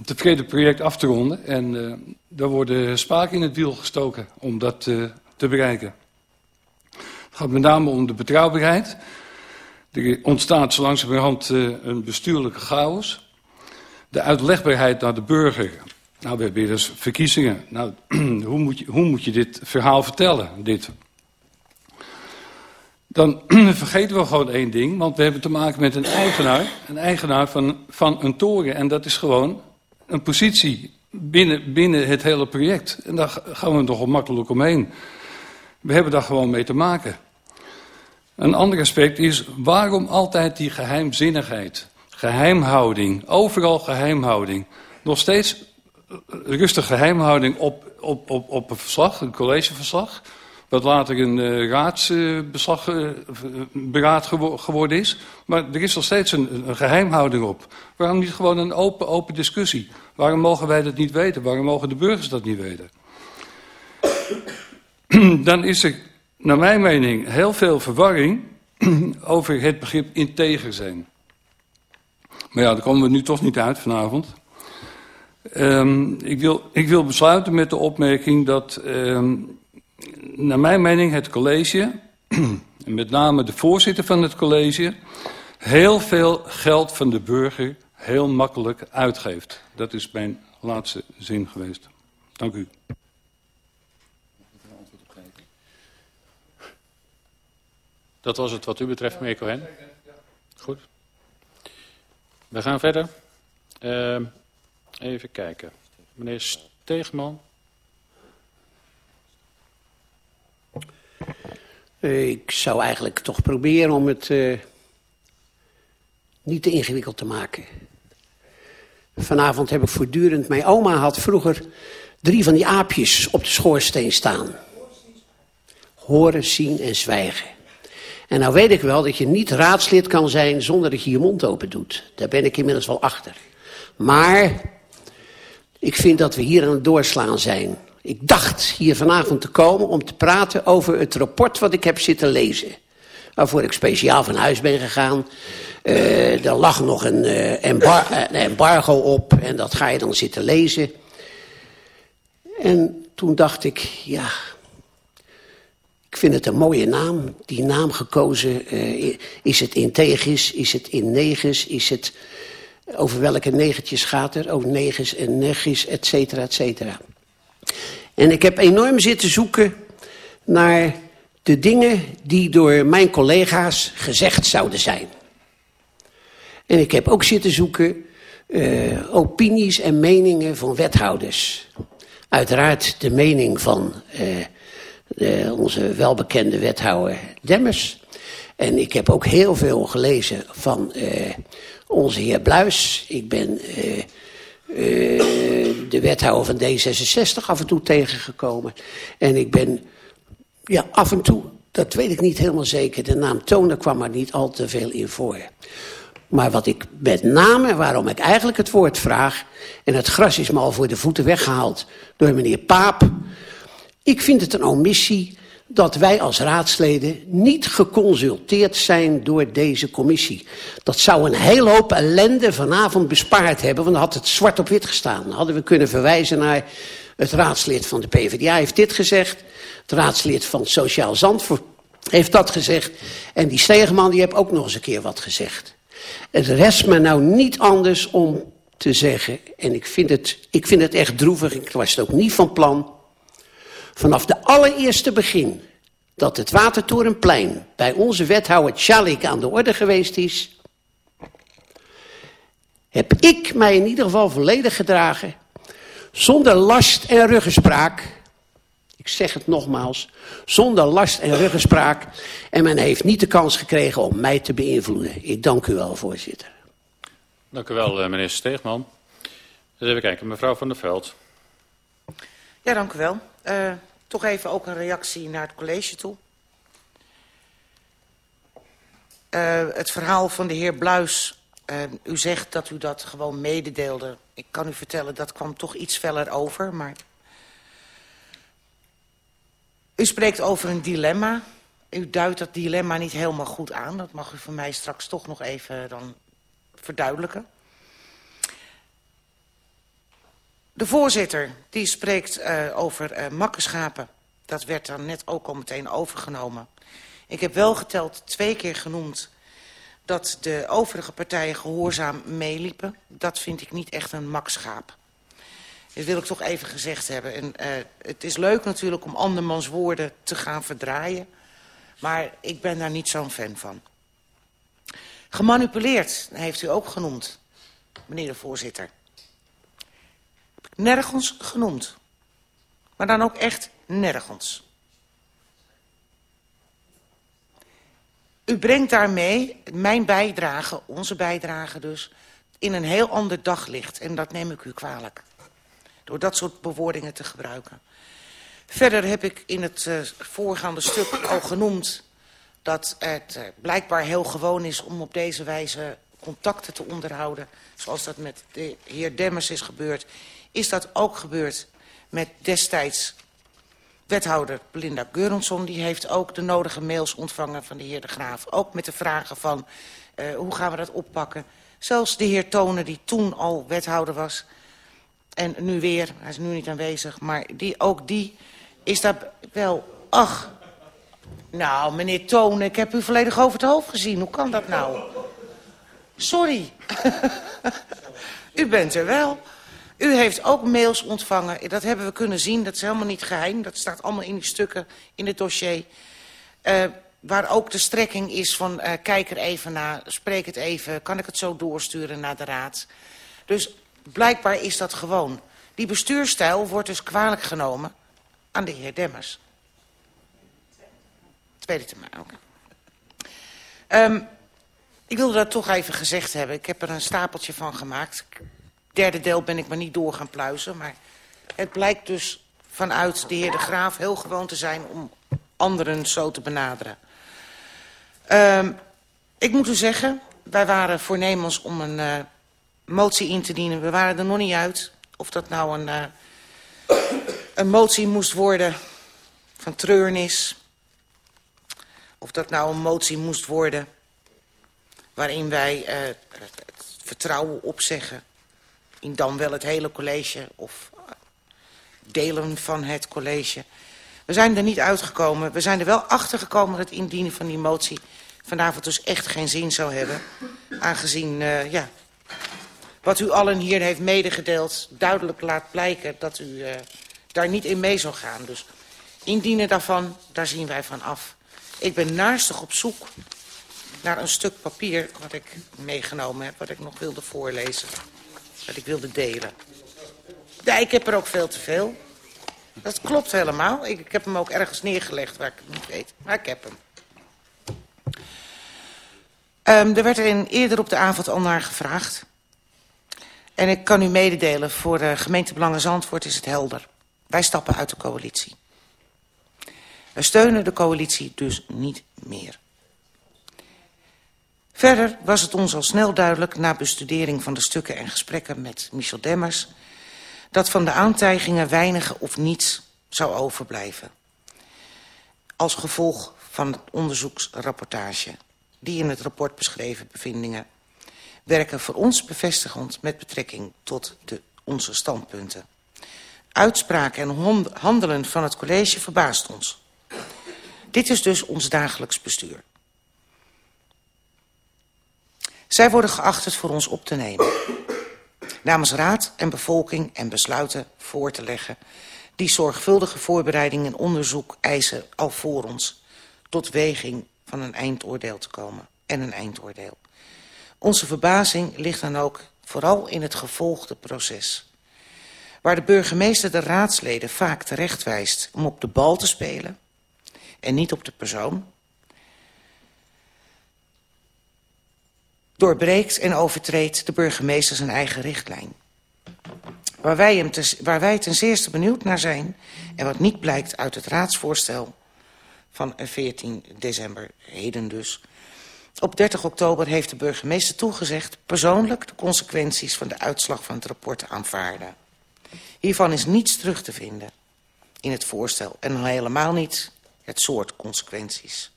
tevreden project af te ronden. En daar worden spaken in het wiel gestoken om dat te bereiken. Het gaat met name om de betrouwbaarheid. Er ontstaat zo langzamerhand een bestuurlijke chaos. De uitlegbaarheid naar de burger. Nou, we hebben dus verkiezingen. Nou, hoe moet je, hoe moet je dit verhaal vertellen, dit dan vergeten we gewoon één ding, want we hebben te maken met een eigenaar, een eigenaar van, van een toren. En dat is gewoon een positie binnen, binnen het hele project. En daar gaan we toch makkelijk omheen. We hebben daar gewoon mee te maken. Een ander aspect is, waarom altijd die geheimzinnigheid? Geheimhouding, overal geheimhouding. Nog steeds rustig geheimhouding op, op, op, op een verslag, een collegeverslag wat later een uh, raadsbeslag uh, beraad gewo geworden is. Maar er is nog steeds een, geheimhouding op. Waarom niet gewoon een open, open discussie? Waarom mogen wij dat niet weten? Waarom mogen de burgers dat niet weten? Dan is er, naar mijn mening, heel veel verwarring over het begrip integer zijn. Maar ja, daar komen we nu toch niet uit vanavond. Um, ik, wil, ik wil besluiten met de opmerking dat... Um, naar mijn mening het college, met name de voorzitter van het college, heel veel geld van de burger heel makkelijk uitgeeft. Dat is mijn laatste zin geweest. Dank u. Dat was het wat u betreft, meneer Cohen. Goed. We gaan verder. Uh, even kijken. Meneer Steegman. Ik zou eigenlijk toch proberen om het uh, niet te ingewikkeld te maken. Vanavond heb ik voortdurend... Mijn oma had vroeger drie van die aapjes op de schoorsteen staan. Horen, zien en zwijgen. En nou weet ik wel dat je niet raadslid kan zijn zonder dat je je mond open doet. Daar ben ik inmiddels wel achter. Maar ik vind dat we hier aan het doorslaan zijn. Ik dacht hier vanavond te komen om te praten over het rapport wat ik heb zitten lezen. Waarvoor ik speciaal van huis ben gegaan. Uh, er lag nog een, uh, embar een embargo op en dat ga je dan zitten lezen. En toen dacht ik, ja, ik vind het een mooie naam. Die naam gekozen, is het in tegis, is het in neges, is het... Over welke negertjes gaat er? Over neges en negis, et cetera, et cetera. En ik heb enorm zitten zoeken naar de dingen die door mijn collega's gezegd zouden zijn. En ik heb ook zitten zoeken uh, opinies en meningen van wethouders. Uiteraard de mening van de, onze welbekende wethouder Demmers. En ik heb ook heel veel gelezen van onze heer Bluis. Ik ben de wethouder van D66 af en toe tegengekomen. En ik ben ja, af en toe, dat weet ik niet helemaal zeker, de naam Toner kwam er niet al te veel in voor. Maar wat ik met name, waarom ik eigenlijk het woord vraag... en het gras is me al voor de voeten weggehaald door meneer Paap... ik vind het een omissie dat wij als raadsleden niet geconsulteerd zijn door deze commissie. Dat zou een hele hoop ellende vanavond bespaard hebben, want dan had het zwart op wit gestaan. Dan hadden we kunnen verwijzen naar het raadslid van de PvdA heeft dit gezegd. Het raadslid van Sociaal Zandvoort heeft dat gezegd. En die Stegeman die heeft ook nog eens een keer wat gezegd. Het rest me nou niet anders om te zeggen, en ik vind het, ik vind het echt droevig, ik was het ook niet van plan... Vanaf de allereerste begin dat het Watertorenplein bij onze wethouder Tjalik aan de orde geweest is... heb ik mij in ieder geval volledig gedragen, zonder last en ruggespraak... Ik zeg het nogmaals, zonder last en ruggespraak. En men heeft niet de kans gekregen om mij te beïnvloeden. Ik dank u wel, voorzitter. Dank u wel, eh, meneer Steegman. Dus even kijken, mevrouw van der Veld. Ja, dank u wel. Uh, toch even ook een reactie naar het college toe. Uh, het verhaal van de heer Bluis. Uh, u zegt dat u dat gewoon mededeelde. Ik kan u vertellen, dat kwam toch iets feller over, maar U spreekt over een dilemma. U duidt dat dilemma niet helemaal goed aan. Dat mag u voor mij straks toch nog even dan verduidelijken. De voorzitter die spreekt uh, over uh. Dat werd dan net ook al meteen overgenomen. Ik heb wel geteld twee keer genoemd dat de overige partijen gehoorzaam meeliepen. Dat vind ik niet echt een makschaap. Dit wil ik toch even gezegd hebben. En, uh, het is leuk natuurlijk om andermans woorden te gaan verdraaien. Maar ik ben daar niet zo'n fan van. Gemanipuleerd heeft u ook genoemd, meneer de voorzitter. Nergens genoemd. Maar dan ook echt nergens. U brengt daarmee mijn bijdrage, onze bijdrage dus, in een heel ander daglicht. En dat neem ik u kwalijk door dat soort bewoordingen te gebruiken. Verder heb ik in het uh, voorgaande stuk al genoemd dat het uh, blijkbaar heel gewoon is om op deze wijze contacten te onderhouden. Zoals dat met de heer Demmers is gebeurd. Is dat ook gebeurd met destijds wethouder Belinda Geurensson. Die heeft ook de nodige mails ontvangen van de heer De Graaf. Ook met de vragen van uh, hoe gaan we dat oppakken. Zelfs de heer Tonen die toen al wethouder was en nu weer, hij is nu niet aanwezig, maar die, ook die is daar wel... Ach, nou meneer Toon, ik heb u volledig over het hoofd gezien. Hoe kan dat nou? Sorry. u bent er wel. U heeft ook mails ontvangen. Dat hebben we kunnen zien. Dat is helemaal niet geheim. Dat staat allemaal in die stukken in het dossier. Uh, waar ook de strekking is van uh, kijk er even naar, spreek het even. Kan ik het zo doorsturen naar de raad? Dus Blijkbaar is dat gewoon. Die bestuurstijl wordt dus kwalijk genomen aan de heer Demmers. Tweede termijn, oké. Okay. Um, ik wilde dat toch even gezegd hebben. Ik heb er een stapeltje van gemaakt. Derde deel ben ik maar niet door gaan pluizen. Maar het blijkt dus vanuit de heer De Graaf heel gewoon te zijn om anderen zo te benaderen. Um, ik moet u zeggen, wij waren voornemens om een... Uh, motie in te dienen. We waren er nog niet uit of dat nou een, uh, een motie moest worden van treurnis. Of dat nou een motie moest worden waarin wij uh, het vertrouwen opzeggen dan wel het hele college of delen van het college. We zijn er niet uitgekomen. We zijn er wel achtergekomen dat het indienen van die motie vanavond dus echt geen zin zou hebben. Aangezien, uh, ja, wat u allen hier heeft medegedeeld duidelijk laat blijken dat u uh, daar niet in mee zou gaan. Dus indienen daarvan, daar zien wij van af. Ik ben naastig op zoek naar een stuk papier wat ik meegenomen heb, wat ik nog wilde voorlezen. Wat ik wilde delen. Ja, ik heb er ook veel te veel. Dat klopt helemaal. Ik, ik heb hem ook ergens neergelegd waar ik het niet weet. Maar ik heb hem. Um, er werd er in, eerder op de avond al naar gevraagd. En ik kan u mededelen, voor de gemeente Belangen Zandvoort is het helder. Wij stappen uit de coalitie. We steunen de coalitie dus niet meer. Verder was het ons al snel duidelijk, na bestudering van de stukken en gesprekken met Michel Demmers, dat van de aantijgingen weinig of niets zou overblijven. Als gevolg van het onderzoeksrapportage, die in het rapport beschreven bevindingen, werken voor ons bevestigend met betrekking tot de, onze standpunten. Uitspraken en handelen van het college verbaast ons. Dit is dus ons dagelijks bestuur. Zij worden geacht het voor ons op te nemen. Namens raad en bevolking en besluiten voor te leggen... die zorgvuldige voorbereiding en onderzoek eisen al voor ons... tot weging van een eindoordeel te komen en een eindoordeel. Onze verbazing ligt dan ook vooral in het gevolgde proces. Waar de burgemeester de raadsleden vaak terecht wijst om op de bal te spelen... en niet op de persoon doorbreekt en overtreedt de burgemeester zijn eigen richtlijn. Waar wij, hem waar wij ten zeerste benieuwd naar zijn... en wat niet blijkt uit het raadsvoorstel van 14 december, heden dus... Op 30 oktober heeft de burgemeester toegezegd... persoonlijk de consequenties van de uitslag van het rapport te aanvaarden. Hiervan is niets terug te vinden in het voorstel... en al helemaal niet het soort consequenties.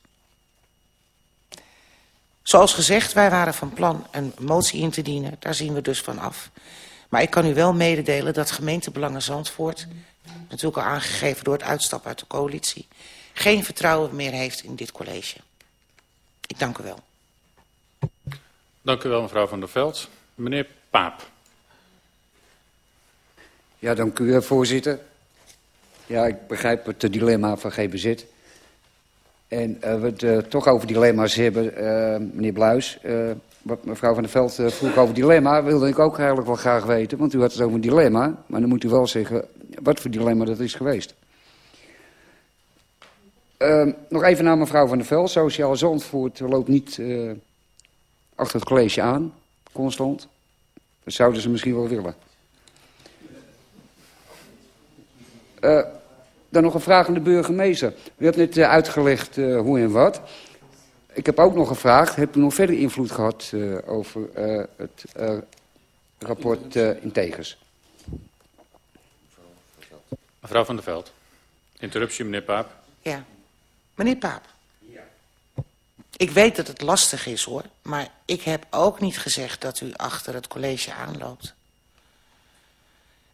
Zoals gezegd, wij waren van plan een motie in te dienen. Daar zien we dus van af. Maar ik kan u wel mededelen dat gemeentebelangen Zandvoort... natuurlijk al aangegeven door het uitstappen uit de coalitie... geen vertrouwen meer heeft in dit college. Ik dank u wel. Dank u wel, mevrouw Van der Veld. Meneer Paap. Ja, dank u, voorzitter. Ja, ik begrijp het dilemma van GBZ. En uh, we het uh, toch over dilemma's hebben, uh, meneer Bluis. wat mevrouw van der Veld vroeg over dilemma, wilde ik ook eigenlijk wel graag weten. Want u had het over een dilemma, maar dan moet u wel zeggen wat voor dilemma dat is geweest. Ehm, nog even naar mevrouw van der Veld. Sociaal Zandvoort loopt niet achter het college aan, constant. Dat zouden ze misschien wel willen. Dan nog een vraag aan de burgemeester. U hebt net uh, uitgelegd uh, hoe en wat. Ik heb ook nog gevraagd, hebt u nog verder invloed gehad uh, over het rapport Integers? Mevrouw van der Veld. Interruptie, meneer Paap. Ja. Meneer Paap. Ja. Ik weet dat het lastig is, hoor. Maar ik heb ook niet gezegd dat u achter het college aanloopt.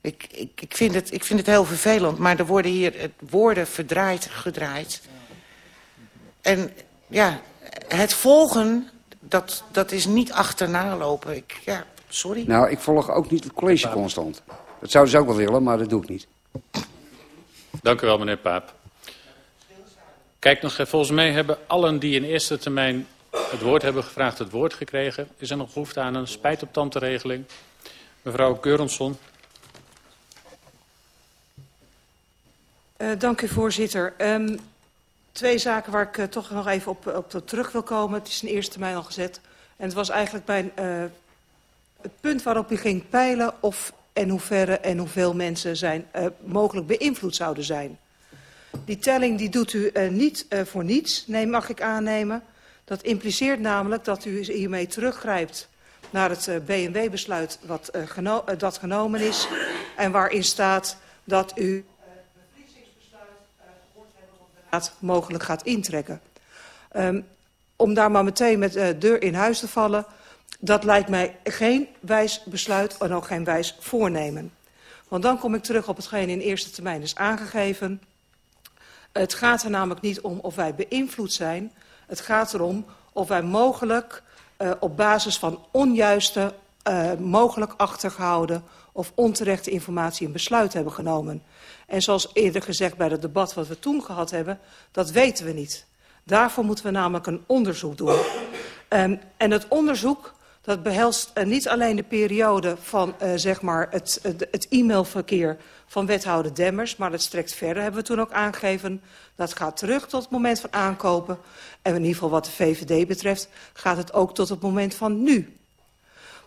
Ik, ik, ik, vind het, ik vind het heel vervelend, maar er worden hier woorden verdraaid, gedraaid. En ja, het volgen, dat, dat is niet achterna lopen. Ik, ja, sorry. Nou, ik volg ook niet het college constant. Dat zouden ze ook wel willen, maar dat doe ik niet. Dank u wel, meneer Paap. Kijk nog, volgens mij hebben allen die in eerste termijn het woord hebben gevraagd het woord gekregen. Is er nog behoefte aan een spijt op tante regeling? Mevrouw Keurensson. Uh, dank u, voorzitter. Um, twee zaken waar ik uh, toch nog even op, op terug wil komen. Het is in eerste termijn al gezet. En het was eigenlijk bij uh, het punt waarop u ging peilen of en hoeverre en hoeveel mensen zijn, mogelijk beïnvloed zouden zijn. Die telling die doet u niet voor niets, nee, mag ik aannemen. Dat impliceert namelijk dat u hiermee teruggrijpt naar het BMW-besluit wat dat genomen is. En waarin staat dat u mogelijk gaat intrekken. Um, om daar maar meteen met de deur in huis te vallen... dat lijkt mij geen wijs besluit en ook geen wijs voornemen. Want dan kom ik terug op hetgeen in eerste termijn is aangegeven. Het gaat er namelijk niet om of wij beïnvloed zijn. Het gaat erom of wij mogelijk uh, op basis van onjuiste, uh, mogelijk achtergehouden of onterechte informatie een besluit hebben genomen. En zoals eerder gezegd bij het debat wat we toen gehad hebben, dat weten we niet. Daarvoor moeten we namelijk een onderzoek doen. Um, en het onderzoek dat behelst uh, niet alleen de periode van uh, zeg maar het, het e-mailverkeer van wethouder Demmers, maar dat strekt verder, hebben we toen ook aangegeven. Dat gaat terug tot het moment van aankopen. En in ieder geval wat de VVD betreft gaat het ook tot het moment van nu.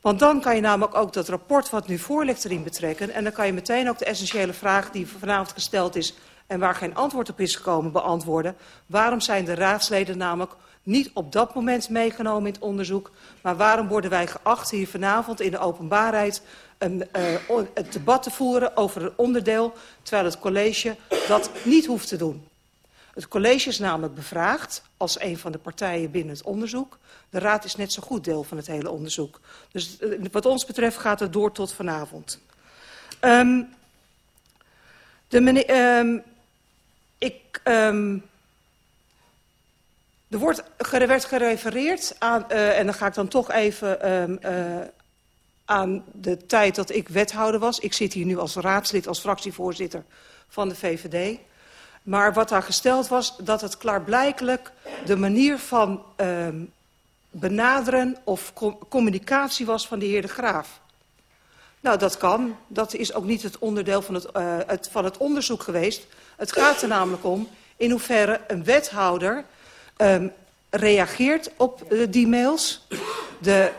Want dan kan je namelijk ook dat rapport wat nu voor ligt erin betrekken. En dan kan je meteen ook de essentiële vraag die vanavond gesteld is en waar geen antwoord op is gekomen beantwoorden. Waarom zijn de raadsleden namelijk niet op dat moment meegenomen in het onderzoek, maar waarom worden wij geacht hier vanavond in de openbaarheid een, uh, het debat te voeren over een onderdeel, terwijl het college dat niet hoeft te doen. Het college is namelijk bevraagd als een van de partijen binnen het onderzoek. De raad is net zo goed deel van het hele onderzoek. Dus uh, wat ons betreft gaat het door tot vanavond. Um, de um, ik, um, er wordt, werd gerefereerd aan, uh, en dan ga ik dan toch even um, aan de tijd dat ik wethouder was. Ik zit hier nu als raadslid, als fractievoorzitter van de VVD. Maar wat daar gesteld was, dat het klaarblijkelijk de manier van um, benaderen of com communicatie was van de heer De Graaf. Nou, dat kan. Dat is ook niet het onderdeel van het, uh, het, van het onderzoek geweest. Het gaat er namelijk om in hoeverre een wethouder um, reageert op uh, die mails. De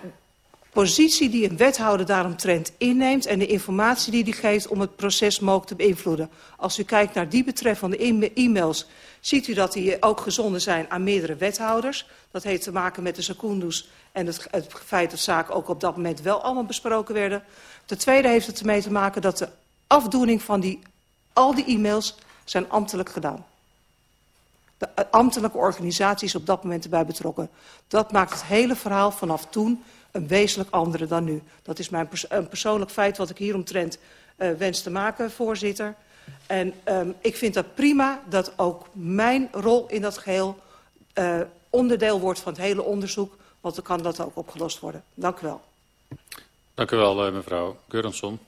positie die een wethouder daaromtrent inneemt en de informatie die hij geeft om het proces mogelijk te beïnvloeden. Als u kijkt naar die betreffende e-mails, ziet u dat die ook gezonden zijn aan meerdere wethouders. Dat heeft te maken met de secundus en het, het feit dat zaken ook op dat moment wel allemaal besproken werden. Ten tweede heeft het ermee te maken dat de afdoening van die, al die e-mails zijn ambtelijk gedaan. De ambtelijke organisatie is op dat moment erbij betrokken. Dat maakt het hele verhaal vanaf toen een wezenlijk andere dan nu. Dat is mijn een persoonlijk feit wat ik hieromtrent uh, wens te maken, voorzitter. En um, ik vind dat prima dat ook mijn rol in dat geheel uh, onderdeel wordt van het hele onderzoek. Want dan kan dat ook opgelost worden. Dank u wel. Dank u wel, uh, mevrouw Geurensson.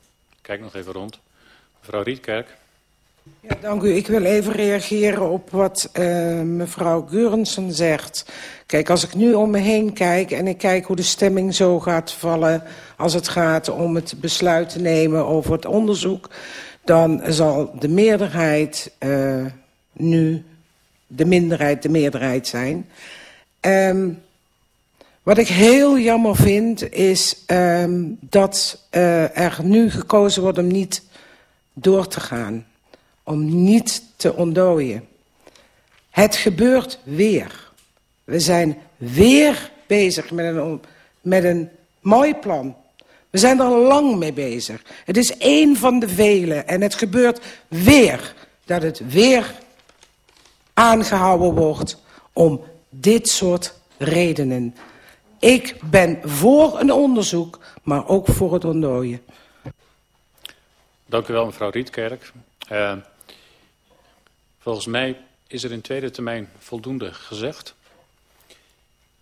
Kijk nog even rond. Mevrouw Rietkerk. Ja, dank u. Ik wil even reageren op wat uh, mevrouw Geurensen zegt. Kijk, als ik nu om me heen kijk en ik kijk hoe de stemming zo gaat vallen... als het gaat om het besluit te nemen over het onderzoek... dan zal de meerderheid uh, nu de minderheid de meerderheid zijn. Um, wat ik heel jammer vind is um, dat uh, er nu gekozen wordt om niet door te gaan om niet te ontdooien. Het gebeurt weer. We zijn weer bezig met een, met een mooi plan. We zijn er lang mee bezig. Het is één van de vele en het gebeurt weer dat het weer aangehouden wordt om dit soort redenen. Ik ben voor een onderzoek, maar ook voor het ontdooien. Dank u wel, mevrouw Rietkerk. Uh, Volgens mij is er in tweede termijn voldoende gezegd.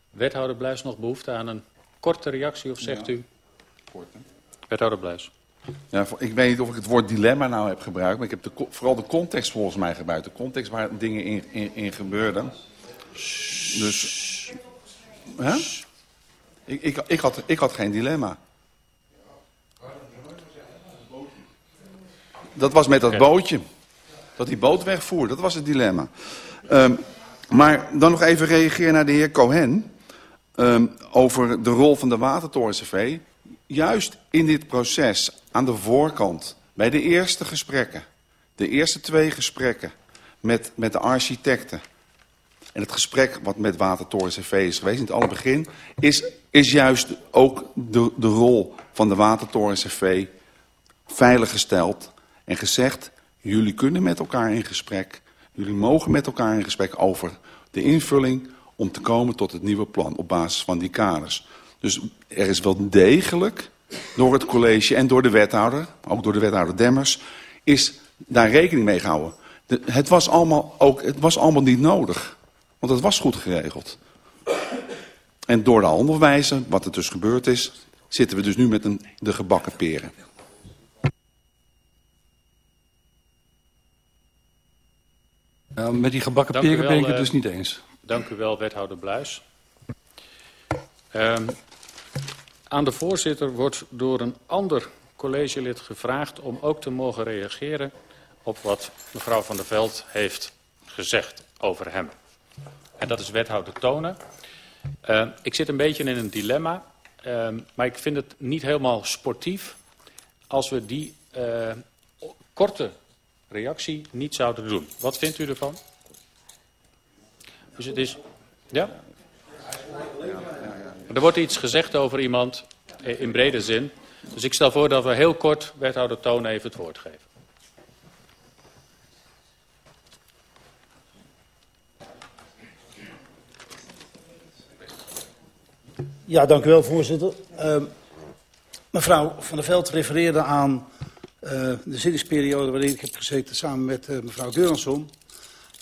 Wethouder Bluis nog behoefte aan een korte reactie of zegt ja. u? Kort, hè? Wethouder Bluis. Ja, ik weet niet of ik het woord dilemma nou heb gebruikt, maar ik heb de, vooral de context volgens mij gebruikt. De context waar dingen in, in, in gebeurden. Dus... Hè? Ik, ik, ik, had, ik had geen dilemma. Dat was met dat bootje dat die boot wegvoer. Dat was het dilemma. Um, maar dan nog even reageren naar de heer Cohen. Um, over de rol van de Watertoren-CV. Juist in dit proces, aan de voorkant, bij de eerste gesprekken. De eerste twee gesprekken met, met de architecten. En het gesprek wat met Watertoren CV is geweest in het alle begin... is, is juist ook de, de rol van de Watertoren CV veiliggesteld en gezegd... Jullie kunnen met elkaar in gesprek. Jullie mogen met elkaar in gesprek over de invulling om te komen tot het nieuwe plan op basis van die kaders. Dus er is wel degelijk door het college en door de wethouder, ook door de wethouder Demmers, is daar rekening mee gehouden. De, het, was allemaal ook, het was allemaal niet nodig, want het was goed geregeld. En door de handelwijze, wat er dus gebeurd is, zitten we dus nu met een, de gebakken peren. Nou, met die gebakken peren ben ik het dus niet eens. Dank u wel, wethouder Bluis. Um, aan de voorzitter wordt door een ander collegelid gevraagd om ook te mogen reageren op wat mevrouw Van der Veld heeft gezegd over hem. En dat is wethouder Tonen. Uh, ik zit een beetje in een dilemma, uh, maar ik vind het niet helemaal sportief als we die uh, korte reactie niet zouden doen. Wat vindt u ervan? Dus het is... Ja? Er wordt iets gezegd over iemand in brede zin. Dus ik stel voor dat we heel kort wethouder Toon even het woord geven. Ja, dank u wel, voorzitter. Uh, mevrouw Van der Veld refereerde aan uh, de zittingsperiode waarin ik heb gezeten samen met uh, mevrouw Geuransson.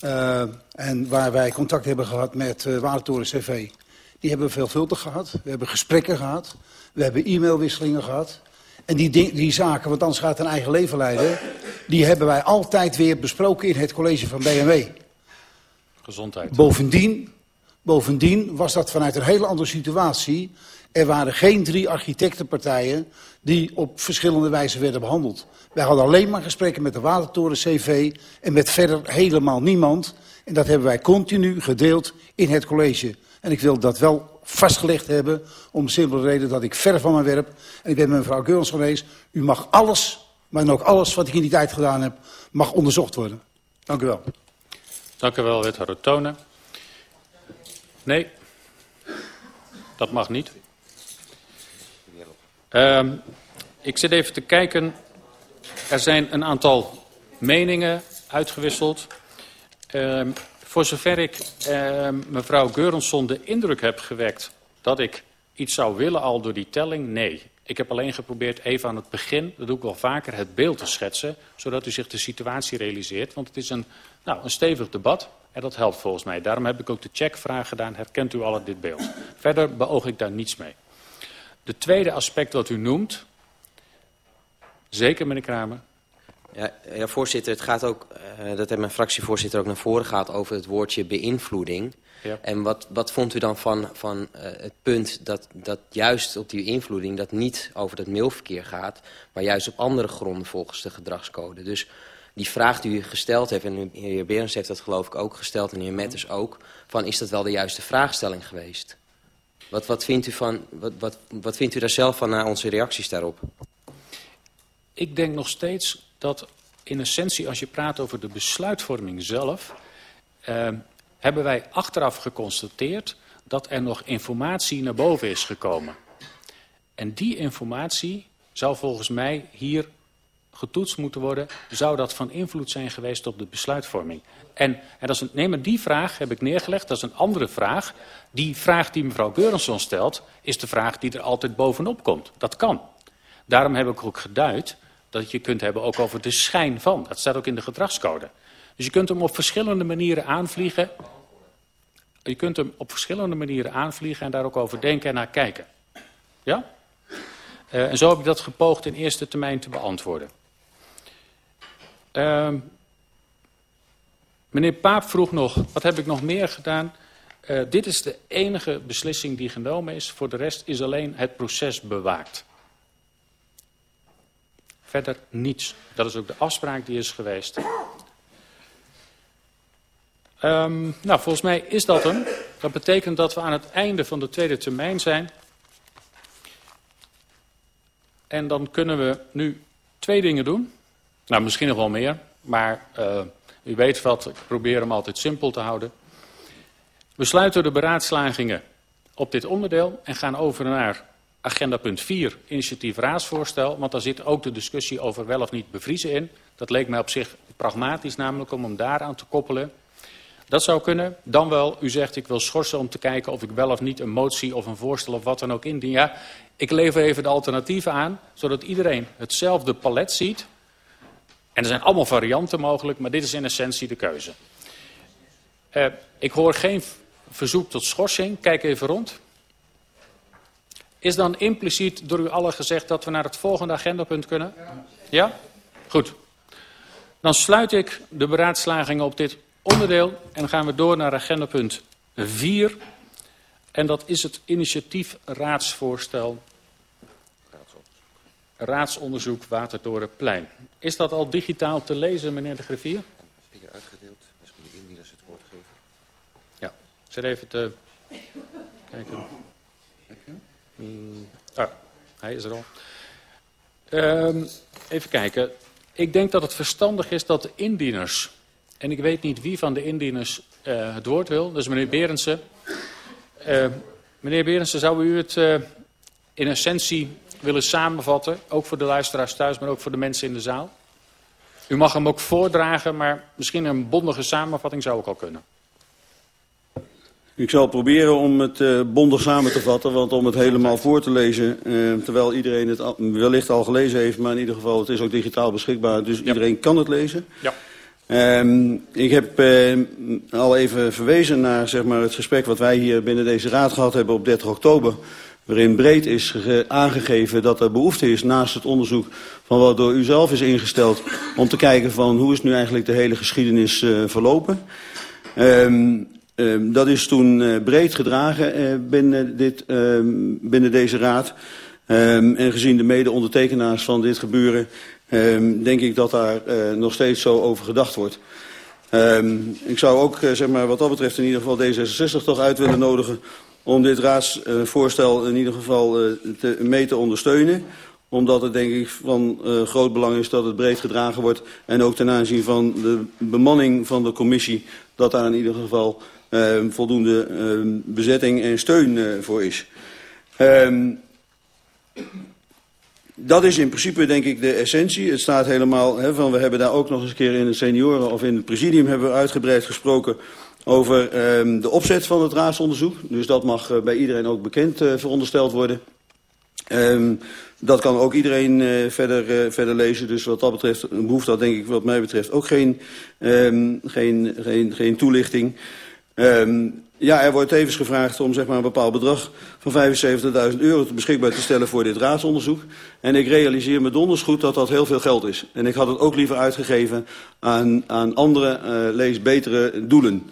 Uh, en waar wij contact hebben gehad met uh, Watertoren CV. Die hebben we veelvuldig gehad. We hebben gesprekken gehad. We hebben e-mailwisselingen gehad. En die, die zaken, want anders gaat een eigen leven leiden... die hebben wij altijd weer besproken in het college van BMW. Gezondheid. Bovendien, bovendien was dat vanuit een hele andere situatie. Er waren geen drie architectenpartijen die op verschillende wijzen werden behandeld. Wij hadden alleen maar gesprekken met de Watertoren CV en met verder helemaal niemand. En dat hebben wij continu gedeeld in het college. En ik wil dat wel vastgelegd hebben om de simpele reden dat ik ver van mijn werp. En ik ben met mevrouw Geurens geweest. U mag alles, maar ook alles wat ik in die tijd gedaan heb, mag onderzocht worden. Dank u wel. Dank u wel, wethouder Tonen. Nee, dat mag niet. Uh, ik zit even te kijken. Er zijn een aantal meningen uitgewisseld. Uh, voor zover ik uh, mevrouw Geurensson de indruk heb gewekt dat ik iets zou willen al door die telling, nee. Ik heb alleen geprobeerd even aan het begin, dat doe ik wel vaker, het beeld te schetsen. Zodat u zich de situatie realiseert. Want het is een, nou, een stevig debat en dat helpt volgens mij. Daarom heb ik ook de checkvraag gedaan, herkent u al dit beeld. Verder beoog ik daar niets mee. De tweede aspect wat u noemt, zeker meneer Kramer, ja, ja, voorzitter, het gaat ook, uh, dat heeft mijn fractievoorzitter ook naar voren gehaald over het woordje beïnvloeding. Ja. En wat, wat vond u dan van, van uh, het punt dat, dat juist op die beïnvloeding dat niet over het mailverkeer gaat, maar juist op andere gronden volgens de gedragscode. Dus die vraag die u gesteld heeft, en de heer Berens heeft dat geloof ik ook gesteld en de heer Metters ook, van is dat wel de juiste vraagstelling geweest? Wat, wat, vindt, u van, wat, wat, wat vindt u daar zelf van na onze reacties daarop? Ik denk nog steeds dat in essentie als je praat over de besluitvorming zelf... Uh, hebben wij achteraf geconstateerd dat er nog informatie naar boven is gekomen. En die informatie zou volgens mij hier getoetst moeten worden. Zou dat van invloed zijn geweest op de besluitvorming? En, en dat is een, maar die vraag heb ik neergelegd, dat is een andere vraag. Die vraag die mevrouw Geurensson stelt, is de vraag die er altijd bovenop komt. Dat kan. Daarom heb ik ook geduid dat je kunt hebben ook over de schijn van. Dat staat ook in de gedragscode. Dus je kunt hem op verschillende manieren aanvliegen. Je kunt hem op verschillende manieren aanvliegen en daar ook over denken en naar kijken. Ja? Uh, en zo heb ik dat gepoogd in eerste termijn te beantwoorden. Uh, meneer Paap vroeg nog, wat heb ik nog meer gedaan? Uh, dit is de enige beslissing die genomen is. Voor de rest is alleen het proces bewaakt. Verder niets. Dat is ook de afspraak die is geweest. Um, nou, volgens mij is dat hem. Dat betekent dat we aan het einde van de tweede termijn zijn. En dan kunnen we nu twee dingen doen. Nou, misschien nog wel meer. Maar uh, u weet wat, ik probeer hem altijd simpel te houden. We sluiten de beraadslagingen op dit onderdeel en gaan over naar agenda punt 4, initiatief raadsvoorstel. Want daar zit ook de discussie over wel of niet bevriezen in. Dat leek mij op zich Pragmatisch namelijk om hem daaraan te koppelen. Dat zou kunnen. Dan wel, u zegt ik wil schorsen om te kijken of ik wel of niet een motie of een voorstel of wat dan ook indien. Ja, ik lever even de alternatieven aan, zodat iedereen hetzelfde palet ziet. En er zijn allemaal varianten mogelijk, maar dit is in essentie de keuze. Uh, ik hoor geen verzoek tot schorsing. Kijk even rond. Is dan impliciet door u allen gezegd dat we naar het volgende agendapunt kunnen? Ja? Goed. Dan sluit ik de beraadslagingen op dit onderdeel en gaan we door naar agendapunt 4. En dat is het initiatief raadsvoorstel raadsonderzoek Watertorenplein. Is dat al digitaal te lezen, meneer de griffier? Hier uitgedeeld. Misschien de indieners het woord geven. Ja, zet even te kijken. Hmm. Ah, hij is er al. Um, even kijken. Ik denk dat het verstandig is dat de indieners, en ik weet niet wie van de indieners uh, het woord wil, dus meneer Berendsen. Uh, meneer Berendsen, zou u het uh, in essentie willen samenvatten, ook voor de luisteraars thuis, maar ook voor de mensen in de zaal? U mag hem ook voordragen, maar misschien een bondige samenvatting zou ook al kunnen. Ik zal proberen om het uh, bondig samen te vatten, want om het helemaal voor te lezen, uh, terwijl iedereen het al, wellicht al gelezen heeft, maar in ieder geval het is ook digitaal beschikbaar, dus ja. iedereen kan het lezen. Ja. Um, ik heb uh, al even verwezen naar zeg maar, het gesprek wat wij hier binnen deze raad gehad hebben op 30 oktober, waarin breed is aangegeven dat er behoefte is naast het onderzoek van wat door u zelf is ingesteld, om te kijken van hoe is nu eigenlijk de hele geschiedenis verlopen. Um, Uh, dat is toen uh, breed gedragen uh, binnen, dit, binnen deze raad. En gezien de mede-ondertekenaars van dit gebeuren... Denk ik dat daar nog steeds zo over gedacht wordt. Ik zou ook zeg maar, wat dat betreft in ieder geval D66 toch uit willen nodigen... om dit raadsvoorstel in ieder geval te, mee te ondersteunen omdat het denk ik van uh, groot belang is dat het breed gedragen wordt. En ook ten aanzien van de bemanning van de commissie, dat daar in ieder geval uh, voldoende bezetting en steun voor is. Um, dat is in principe denk ik de essentie. Het staat helemaal, van, we hebben daar ook nog eens een keer in het senioren of in het presidium hebben we uitgebreid gesproken over um, de opzet van het raadsonderzoek. Dus dat mag uh, bij iedereen ook bekend uh, verondersteld worden. Um, dat kan ook iedereen uh, verder, verder lezen. Dus wat dat betreft behoeft dat denk ik wat mij betreft ook geen, um, geen, geen, geen toelichting. Um, ja, er wordt tevens gevraagd om zeg maar, een bepaald bedrag van 75.000 euro beschikbaar te stellen voor dit raadsonderzoek. En ik realiseer me donders goed dat dat heel veel geld is. En ik had het ook liever uitgegeven aan, aan andere, uh, lees betere doelen.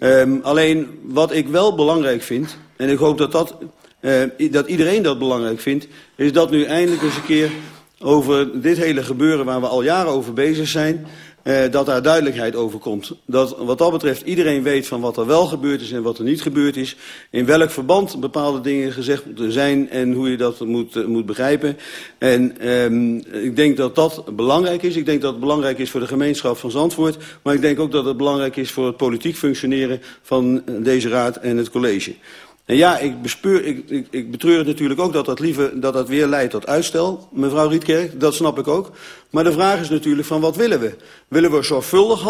Um, alleen wat ik wel belangrijk vind, en ik hoop dat, dat, uh, dat iedereen dat belangrijk vindt, is dat nu eindelijk eens een keer over dit hele gebeuren waar we al jaren over bezig zijn uh, dat daar duidelijkheid over komt. Dat wat dat betreft iedereen weet van wat er wel gebeurd is en wat er niet gebeurd is. In welk verband bepaalde dingen gezegd moeten zijn en hoe je dat moet, uh, moet begrijpen. En um, ik denk dat dat belangrijk is. Ik denk dat het belangrijk is voor de gemeenschap van Zandvoort. Maar ik denk ook dat het belangrijk is voor het politiek functioneren van deze raad en het college. En ja, ik, bespeur, ik, ik, betreur het natuurlijk ook dat dat, dat dat weer leidt tot uitstel, mevrouw Rietkerk. Dat snap ik ook. Maar de vraag is natuurlijk van wat willen we? Willen we zorgvuldig